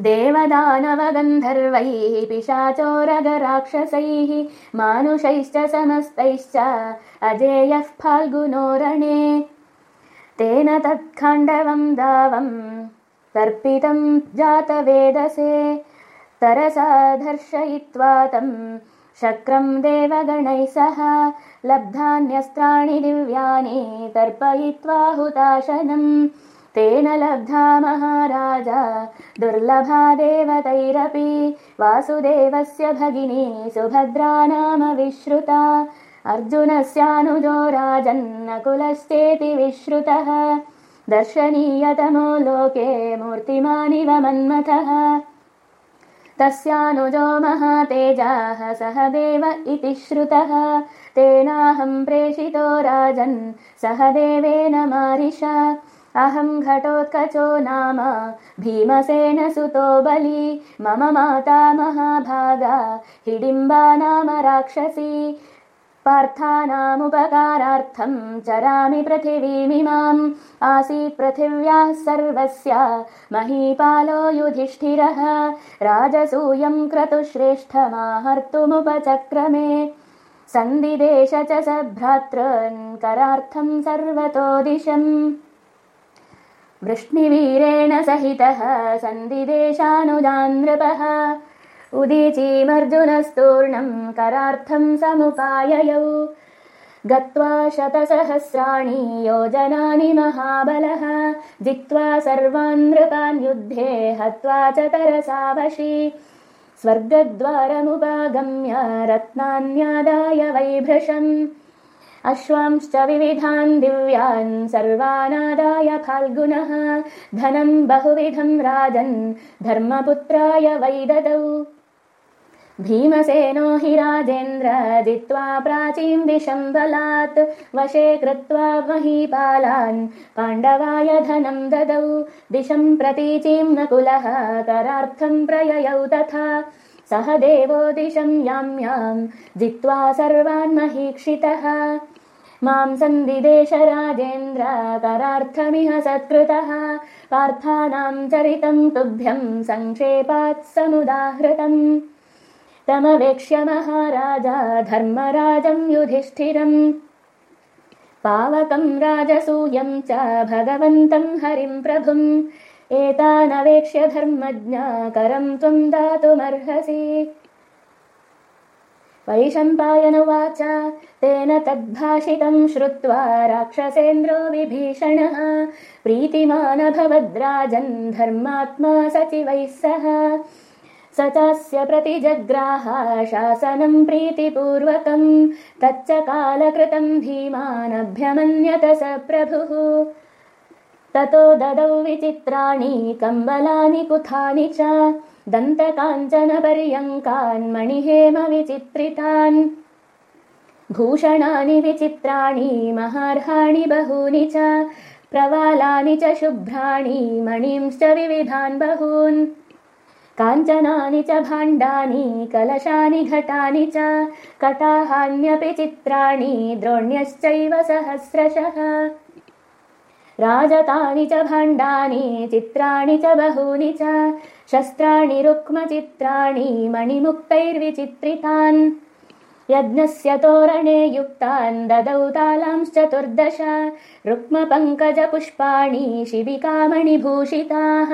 देवदानवगन्धर्वैः पिशाचोरगराक्षसैः मानुषैश्च समस्तैश्च अजेयः फाल्गुनोरणे। तेन तत्खाण्डवम् दावम् तर्पितम् जातवेदसे तरसा दर्शयित्वा तम् शक्रम् देवगणैः सह लब्धान्यस्त्राणि दिव्यानि तर्पयित्वा हुताशनम् तेन लब्धा महाराजा। दुर्लभा देवतैरपि वासुदेवस्य भगिनी सुभद्रा नाम विश्रुता। अर्जुनस्यानुजो राजन्नकुलश्चेति विश्रुतः। दर्शनीयतमो लोके मूर्तिमानिव मन्मथः। तस्यानुजो महातेजाः सह देव इति श्रुतः। तेनाहम् प्रेषितो राजन् सह देवेन मारिषा अहम् घटोत्कचो नाम भीमसेन सुतो बली मम माता महाभागा हिडिम्बा नाम राक्षसी पार्थानामुपकारार्थम् चरामि पृथिवीमिमाम् आसीत् पृथिव्याः सर्वस्य महीपालो युधिष्ठिरः राजसूयम् क्रतुश्रेष्ठमाहर्तुमुपचक्रमे। सन्दिदेश च स भ्रातृन् सर्वतो दिशम् वृष्णिवीरेण सहितः सन्दिदेशानुजानृपः उदीचीमर्जुनस्तूर्णम् करार्थम् समुपाययौ। गत्वा शतसहस्राणि योजनानि महाबलः। जित्वा सर्वान् नृपान् युद्धे हत्वा च तरसावशी स्वर्गद्वारमुपागम्य रत्नान्यादाय वैभृशम् अश्वांश्च विविधान् दिव्यान् सर्वानादाय फाल्गुनः। धनम् बहुविधम् राजन् धर्मपुत्राय वै ददौ भीमसेनो हि राजेन्द्र जित्वा प्राचीम् दिशम् बलात् वशे कृत्वा महीपालान् पाण्डवाय धनम् ददौ। दिशम् प्रतीचीम् नकुलः करार्थम् प्रययौ तथा। सह देवो दिशम् याम्याम् जित्वा सर्वान् महीक्षितः माम् सन्दिदेश राजेन्द्र सत्कृतः। पार्थानाम् चरितम् तुभ्यम् सङ्क्षेपात् समुदाहृतम्। तमवेक्ष्य महाराजा धर्मराजम् युधिष्ठिरम्। पावकम् राजसूयम् च भगवन्तम् हरिम् प्रभुम्। एतानवेक्ष्य धर्मज्ञा करम् त्वम् दातुमर्हसि वैशम्पायनुवाच। तेन तद्भाषितम् श्रुत्वा राक्षसेन्द्रो विभीषणः। प्रीतिमानभवद्राजन् धर्मात्मा सचिवैः सह। स चास्य प्रतिजग्राह शासनम् प्रीतिपूर्वकम्। तच्च कालकृतम् भीमानभ्यमन्यत स प्रभुः ततो ददौ विचित्राणि कम्बलानि कुथानि च। दन्तकाञ्चनपर्यङ्कान् मणिहेम विचित्रितान्। भूषणानि विचित्राणि महार्हाणि बहूनि च। प्रवालानि च शुभ्राणि मणिंश्च विविधान् बहून्। काञ्चनानि च भाण्डानि कलशानि घटानि च। कटाहान्यपि चित्राणि द्रोण्यश्चैव सहस्रशः राजतानि च भाण्डानि चित्राणि च बहूनि च शस्त्राणि रुक्मचित्राणि मणिमुक्तैर्विचित्रितान्। यज्ञस्य तोरणे युक्तान् ददौ तालांश्चतुर्दश रुक्मपङ्कजपुष्पाणि शिबिकामणिभूषिताः